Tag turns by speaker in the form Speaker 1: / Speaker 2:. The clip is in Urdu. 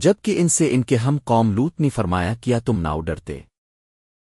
Speaker 1: جبکہ ان سے ان کے ہم قوم لوت نے فرمایا کیا تم ناؤ ڈرتے۔